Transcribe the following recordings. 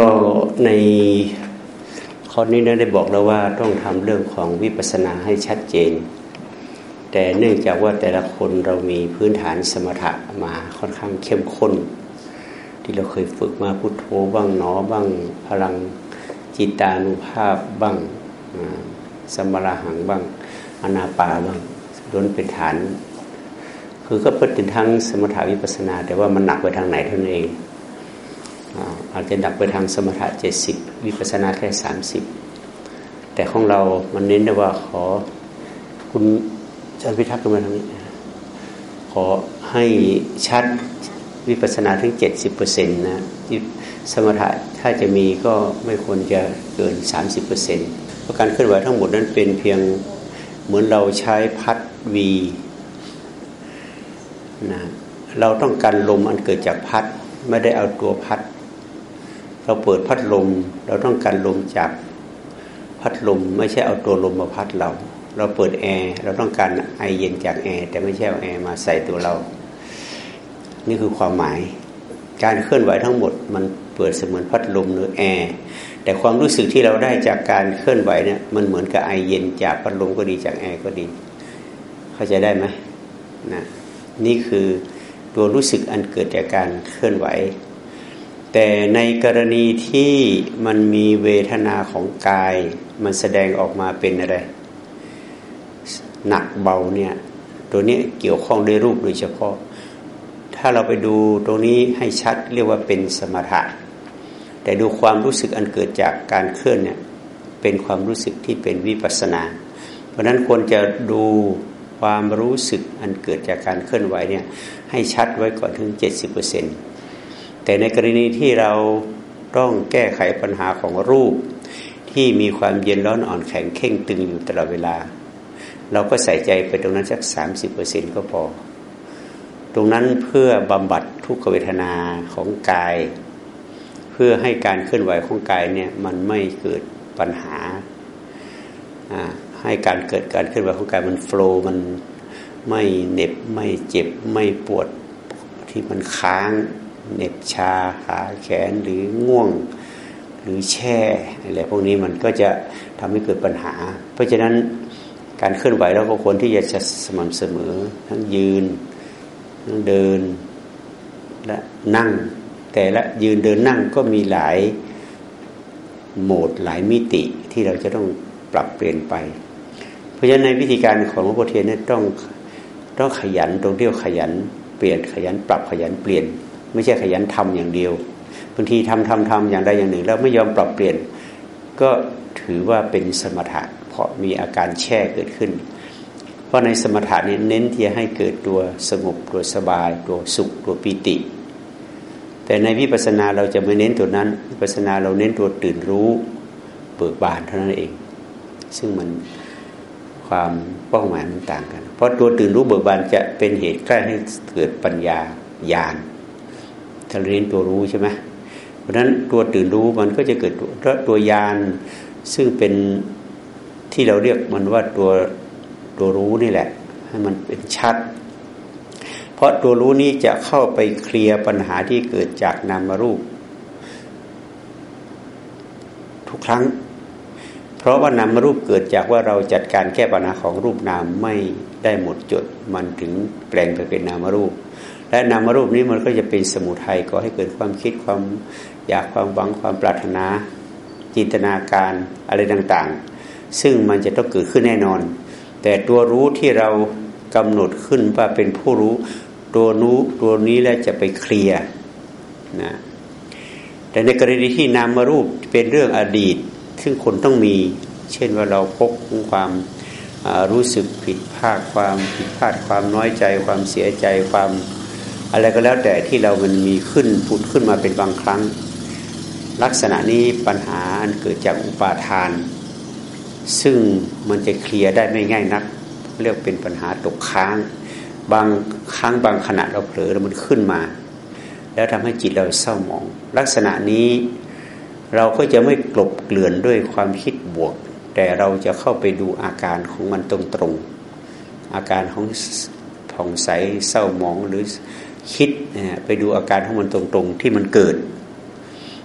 ก็ในข้อนี้ได้บอกแล้วว่าต้องทำเรื่องของวิปัสสนาให้ชัดเจน แต่เนื่องจากว่าแต่ละคนเรามีพื้นฐานสมถะมาค่อนข้างเข้มข้น ที่เราเคยฝึกมาพุโทโธบ้างหนอบ้างพลังจิตานุภาพบ้างสมราหังบ้างอนาปาบ้างล้วนเป็นฐาน คือก็เป็นทั้งสมถาวิปัสนา แต่ว่ามันหนักไปทางไหนเท่านั้นเอง อาจจะดักไปทางสมถะเจ็ดสิบวิปัสนาแค่สามสิบแต่ของเรามันเน้นได้ว่าขอคุณอาจารย์พิทักษ์กันมาทางนี้ ขอให้ชัดวิปัสนาถึงเจ็ดสิบเปอร์เซ็นต์นะสมถะถ้าจะมีก็ไม่ควรจะเกินสามสิบเปอร์เซ็นต์เพราะการเคลื่อนไหวทั้งหมดนั้นเป็นเพียงเหมือนเราใช้พัดวีนะเราต้องการลมอันเกิดจากพัด ไม่ได้เอาตัวพัด เราเปิดพัดลม เราต้องการลมจากพัดลม ไม่ใช่เอาตัวลมมาพัดเรา เราเปิดแอร์เราต้องการไอเย็นจากแอร์แต่ไม่ใช่เอาแอร์มาใส่ตัวเรา นี่คือความหมาย การเคลื่อนไหวทั้งหมดมันเปรียบเสมือนพัดลมหรือแอร์แต่ความรู้สึกที่เราได้จากการเคลื่อนไหวเนี่ยมันเหมือนกับไอเย็นจากพัดลมก็ดีจากแอร์ก็ดี เข้าใจได้ไหมนะนี่คือตัวรู้สึกอันเกิดจากการเคลื่อนไหว แต่ในกรณีที่มันมีเวทนาของกาย มันแสดงออกมาเป็นอะไร หนักเบาเนี่ยตัวนี้เกี่ยวข้องด้วยรูปโดยเฉพาะ ถ้าเราไปดูตรงนี้ให้ชัดเรียกว่าเป็นสมถะ แต่ดูความรู้สึกอันเกิดจากการเคลื่อนเนี่ยเป็นความรู้สึกที่เป็นวิปัสนา เพราะนั้นควรจะดูความรู้สึกอันเกิดจากการเคลื่อนไหวเนี่ยให้ชัดไว้ก่อนถึง 70%เแต่ในกรณีที่เราต้องแก้ไขปัญหาของรูป ที่มีความเย็นร้อนอ่อนแข็งเข่งตึงอยู่ตลอดเวลา เราก็ใส่ใจไปตรงนั้นสักสามสิบเปอร์เซ็นก็พอ ตรงนั้นเพื่อบำบัดทุกขเวทนาของกาย เพื่อให้การเคลื่อนไหวของกายเนี่ยมันไม่เกิดปัญหา ให้การเกิดการเคลื่อนไหวของกายมันโฟล์มันไม่เหน็บไม่เจ็บไม่ปวดที่มันค้าง เหน็บชาขาแขนหรือง่วงหรือแช่อะไรพวกนี้มันก็จะทำให้เกิดปัญหา เพราะฉะนั้นการเคลื่อนไหวเราก็ควรที่จะสม่ำเสมอ ทั้งยืนทั้งเดินและนั่ง แต่ละยืนเดินนั่งก็มีหลายโหมดหลายมิติที่เราจะต้องปรับเปลี่ยนไป เพราะฉะนั้นในวิธีการของหลวงพ่อเทียนเนี่ยต้องต้องขยันตรงที่ขยันเปลี่ยนขยันปรับขยันเปลี่ยน ไม่ใช่ขยันทำอย่างเดียวบางทีทำทำทำอย่างใดอย่างหนึ่ง แล้วไม่ยอมปรับเปลี่ยน ก็ถือว่าเป็นสมถะ เพราะมีอาการแช่เกิดขึ้น เพราะในสมถะนี้เน้นที่จะให้เกิดตัวสงบตัวสบาย ตัวสุขตัวปิติ แต่ในวิปัสสนาเราจะไม่เน้นตัวนั้นวิปัสสนาเราเน้นตัวตื่นรู้เบิกบานเท่านั้นเอง ซึ่งมันความเป้าหมายมันต่างกัน เพราะตัวตื่นรู้เบิกบานจะเป็นเหตุใกล้ให้เกิดปัญญาญาณ ถ้าเรียนตัวรู้ใช่ไหมเพราะฉะนั้นตัวตื่นรู้มันก็จะเกิดตัวตัวยานซึ่งเป็นที่เราเรียกมันว่าตัวตัวรู้นี่แหละ ให้มันเป็นชัด เพราะตัวรู้นี้จะเข้าไปเคลียร์ปัญหาที่เกิดจากนามรูป ทุกครั้ง เพราะว่านามรูปเกิดจากว่าเราจัดการแก้ปัญหาของรูปนามไม่ได้หมดจด มันถึงแปลงไปเป็นนามรูป และนามรูปนี้มันก็จะเป็นสมุทัยก็ให้เกิดความคิดความอยากความหวังความปรารถนาจินตนาการอะไรต่างๆ ซึ่งมันจะต้องเกิดขึ้นแน่นอน แต่ตัวรู้ที่เรากำหนดขึ้นว่าเป็นผู้รู้ตัวนู้ตัวนี้แล้วจะไปเคลียร์นะแต่ในกรณีที่นามรูปเป็นเรื่องอดีต ซึ่งคนต้องมี เช่นว่าเราพกความรู้สึกผิดพลาดความผิดพลาดความน้อยใจ ความเสียใจความ อะไรก็แล้วแต่ที่เรามันมีขึ้นผุดขึ้นมาเป็นบางครั้ง ลักษณะนี้ปัญหาอันเกิดจากอุปาทาน ซึ่งมันจะเคลียร์ได้ไม่ง่ายนัก เรียกเป็นปัญหาตกค้าง บางครั้งบางขณะเราเผลอแล้วมันขึ้นมา แล้วทำให้จิตเราเศร้าหมอง ลักษณะนี้เราก็จะไม่กลบเกลื่อนด้วยความคิดบวก แต่เราจะเข้าไปดูอาการของมันตรงๆอาการของผ่องใสเศร้าหมองหรือ คิดไปดูอาการของมันตรงๆ ที่มันเกิด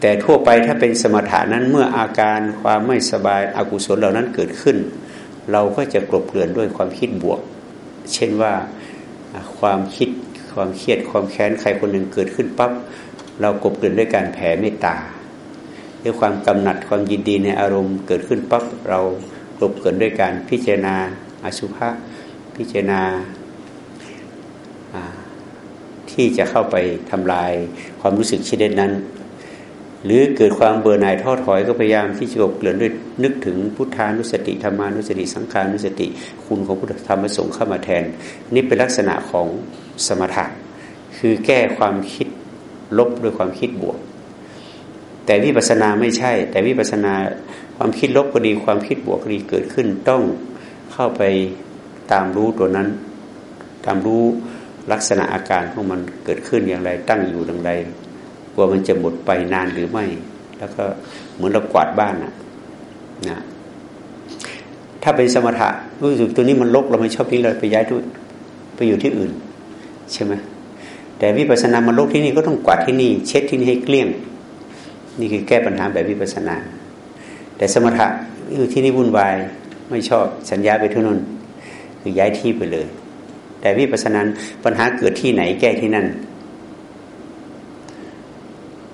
แต่ทั่วไปถ้าเป็นสมถะนั้นเมื่ออาการความไม่สบายอากุศลเหล่านั้นเกิดขึ้น เราก็จะกลบเกลื่อนด้วยความคิดบวก เช่นว่าความคิดความเครียดความแค้นใครคนหนึ่งเกิดขึ้นปั๊บเรากลบเกลื่อนด้วยการแผ่เมตตาด้วยความกำหนัดความยินดีในอารมณ์เกิดขึ้นปั๊บเรากลบเกลื่อนด้วยการพิจารณาอสุภะพิจารณา ที่จะเข้าไปทำลายความรู้สึกเช่นนั้น หรือเกิดความเบื่อหน่ายท้อถอยก็พยายามที่จะกบเกลื่อนด้วยนึกถึงพุทธานุสติธรรมานุสติ สังขานุสติ คุณของพุทธธรรมสงค์เข้ามาแทน นี่เป็นลักษณะของสมถะคือแก้ความคิดลบด้วยความคิดบวก แต่วิปัสนาไม่ใช่ แต่วิปัสนาความคิดลบก็ดีความคิดบวกก็ดีเกิดขึ้นต้องเข้าไปตามรู้ตัวนั้น ตามรู้ ลักษณะอาการของมันเกิดขึ้นอย่างไร ตั้งอยู่อย่างไรกลัวมันจะหมดไปนานหรือไม่ แล้วก็เหมือนเรากวาดบ้านนะนะถ้าเป็นสมถะรู้สึกตัวนี้มันลกเราไม่ชอบนี้เราไปย้ายทุไปอยู่ที่อื่น ใช่ไหมแต่วิปัสสนามันลกที่นี่ก็ต้องกวาดที่นี่ เช็ดที่นี่ให้เกลี้ยง นี่คือแก้ปัญหาแบบวิปัสสนา แต่สมถะอยู่ที่นี่วุ่นวายไม่ชอบสัญญาไปที่นู่นคือย้ายที่ไปเลย แต่วิปัสสนาปัญหาเกิดที่ไหนแก้ที่นั่น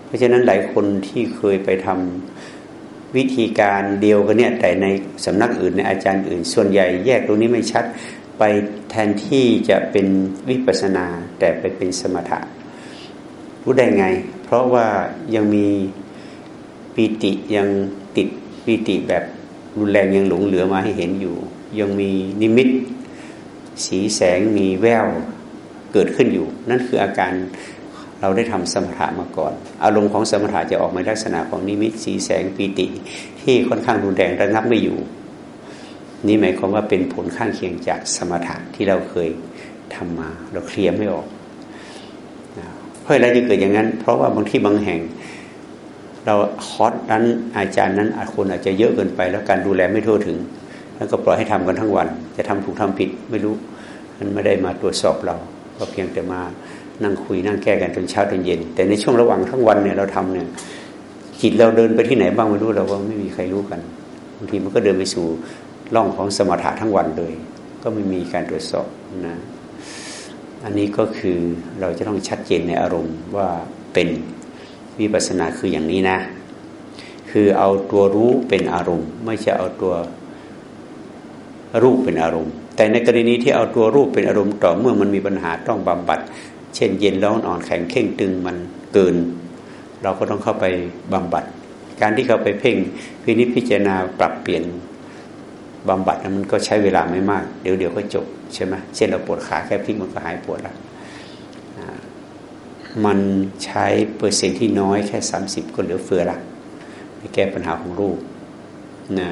เพราะฉะนั้นหลายคนที่เคยไปทำวิธีการเดียวกันเนี่ยแต่ในสำนักอื่นในอาจารย์อื่น ส่วนใหญ่แยกตรงนี้ไม่ชัด ไปแทนที่จะเป็นวิปัสนา แต่ไปเป็นสมถะ รู้ได้ไง เพราะว่ายังมีปีติยังติดปีติแบบรุนแรงยังหลงเหลือมาให้เห็นอยู่ ยังมีนิมิต สีแสงมีแววเกิดขึ้นอยู่ นั่นคืออาการเราได้ทำสมถะมาก่อน อารมณ์ของสมถะจะออกมาลักษณะของนิมิตสีแสงปีติ ที่ค่อนข้างรุนแรงระงับไม่อยู่ นี่หมายความว่าเป็นผลข้างเคียงจากสมถะที่เราเคยทำมา เราเคลียร์ไม่ออกเพราะอะไรจะเกิดอย่างนั้น เพราะว่าบางที่บางแห่ง เราคอร์สนั้นอาจารย์นั้นอาคนอาจจะเยอะเกินไป แล้วการดูแลไม่ทั่วถึง แล้วก็ปล่อยให้ทำกันทั้งวัน จะทำถูกทำผิดไม่รู้ มันไม่ได้มาตรวจสอบเรา ก็เพียงแต่มานั่งคุยนั่งแก้กันจนเช้าจนเย็น แต่ในช่วงระหว่างทั้งวันเนี่ยเราทำเนี่ยจิตเราเดินไปที่ไหนบ้างไม่รู้เราก็ไม่มีใครรู้กันบางทีมันก็เดินไปสู่ร่องของสมถะทั้งวันเลย ก็ไม่มีการตรวจสอบนะอันนี้ก็คือเราจะต้องชัดเจนในอารมณ์ว่าเป็นวิปัสสนาคืออย่างนี้นะ คือเอาตัวรู้เป็นอารมณ์ ไม่ใช่เอาตัว รูปเป็นอารมณ์ แต่ในกรณีที่เอาตัวรูปเป็นอารมณ์ต่อเมื่อมันมีปัญหาต้องบำบัด เช่น เย็นร้อนอ่อนแข็งเข่งตึงมันเกิน เราก็ต้องเข้าไปบำบัด การที่เขาไปเพ่งพินิจพิจารณาปรับเปลี่ยนบำบัดนั้นมันก็ใช้เวลาไม่มาก เดี๋ยวเดี๋ยวก็จบใช่ไหมเช่นเราปวดขาแค่พลิกมันก็หายปวดแล้วมันใช้เปอร์เซ็นต์ที่น้อยแค่สามสิบก็เหลือเฟือละแก้ปัญหาของรูปนะ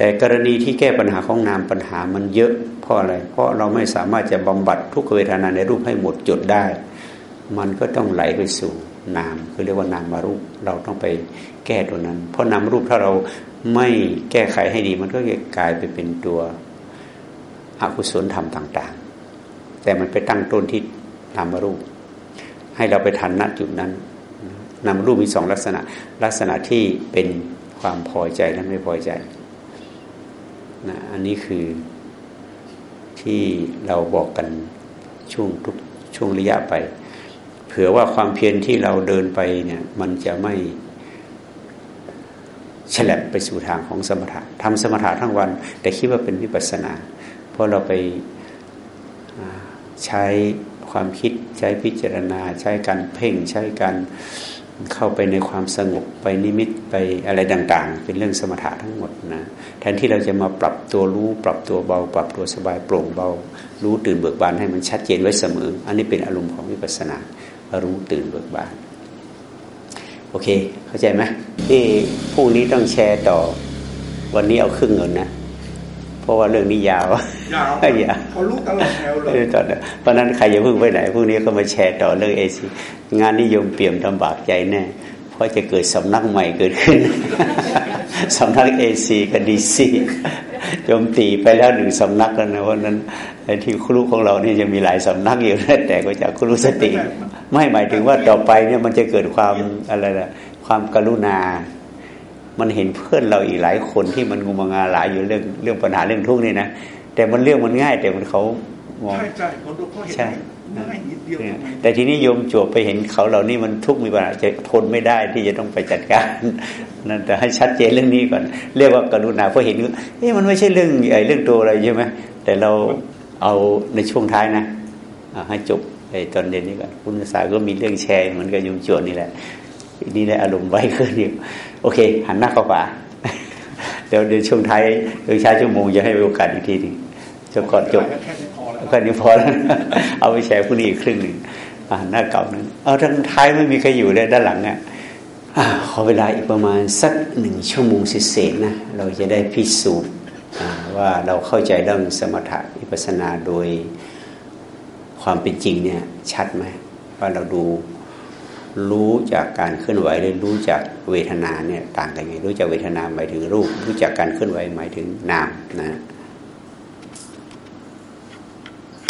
แต่กรณีที่แก้ปัญหาของนามปัญหามันเยอะเพราะอะไร เพราะเราไม่สามารถจะบำบัดทุกเวทนาในรูปให้หมดจดได้ มันก็ต้องไหลไปสู่นามคือเรียกว่านามมารูปเราต้องไปแก้ตัวนั้น เพราะนามรูปถ้าเราไม่แก้ไขให้ดี มันก็จะกลายไปเป็นตัวอกุศลธรรมต่าง ๆ แต่มันไปตั้งต้นที่นามรูป ให้เราไปทันณจุดนั้นนามรูปมีสองลักษณะ ลักษณะที่เป็นความพอใจและไม่พอใจ นะอันนี้คือที่เราบอกกันช่วงทุกช่วงระยะไป เผื่อว่าความเพียรที่เราเดินไปเนี่ยมันจะไม่ฉลับไปสู่ทางของสมถะทำสมถะทั้งวัน แต่คิดว่าเป็นวิปัสสนา เพราะเราไปใช้ความคิดใช้พิจารณา ใช้การเพ่งใช้การ เข้าไปในความสงบไปนิมิตไปอะไรต่าง ๆ เป็นเรื่องสมถะทั้งหมดนะแทนที่เราจะมาปรับตัวรู้ปรับตัวเบา ปรับตัวสบายโปร่งเบา รู้ตื่นเบิกบานให้มันชัดเจนไว้เสมอ อันนี้เป็นอารมณ์ของวิปัสสนา รู้ตื่นเบิกบาน โอเค เข้าใจไหมนี่พรุ่งนี้ต้องแชร์ต่อ วันนี้เอาครึ่งเงินนะ ราะว่าเรื่องนี้ยาวยาวเขารู้ตลอดแถวเลยตอนนี้เพราะนั้นใครอย่าเพิ่งไปไหนพรุ่งนี้ก็มาแชร์ต่อเรื่องเอซีงานนิยมเปี่ยมลำบากใจแน่เพราะจะเกิดสำนักใหม่เกิดขึ้นสำนักเอซีกับดีซีโจมตีไปแล้วหนึ่งสำนักแล้วนะเพราะนั้นที่ครูของเรานี่จะมีหลายสำนักอยู่แต่ก็จะครูสติ ไม่หมายถึงว่าต่อไปเนี่ยมันจะเกิดความอะไรนะความกรุณา มันเห็นเพื่อนเราอีกหลายคนที่มันงมงาหลายอยู่เรื่องเรื่องปัญหาเรื่องทุกข์นี่นะแต่มันเรื่องมันง่าย แต่มันเขามองใช่ใช่คนเขาเห็นง่ายนิดเดียวแต่ทีนี้โยมจวบไปเห็นเขาเหล่านี้มันทุกข์มีปัญหาจะทนไม่ได้ที่จะต้องไปจัดการนั่นแต่ให้ชัดเจนเรื่องนี้ก่อน เรียกว่ากรุณาเพราะเห็นเอ้มันไม่ใช่เรื่องใหญ่เรื่องตัวอะไรใช่ไหมแต่เราเอาในช่วงท้ายนะให้จบไอ้ตอนเด่นนี้ก่อนคุณสาก็มีเรื่องแชร์เหมือนกับโยมจวบนี่แหละ นี่แหละอารมณ์ไว้ขึ้นอยู่โอเค หันหน้าเข้าป่าเดี๋ยวเดี๋ยวช่วงท้ายโดยใช้ชั่วโมงจะให้โอกาสอีกทีหนึ่งจบก่อนจบแค่นี้พอแล้วเอาไปแชร์ผู้นี้อีกครึ่งหนึ่งหน้าเก่านั้นเอาทั้งท้ายไม่มีใครอยู่เลยด้านหลังอะขอเวลาอีกประมาณสักหนึ่งชั่วโมงเศษนะเราจะได้พิสูจน์ว่าเราเข้าใจเรื่องสมถะวิปัสนาโดยความเป็นจริงเนี่ยชัดไหมว่าเราดู รู้จากการเคลื่อนไหวหรือรู้จากเวทนาเนี่ยต่างกันไงรู้จากเวทนาหมายถึงรูป รู้จากการเคลื่อนไหวหมายถึงนามนะ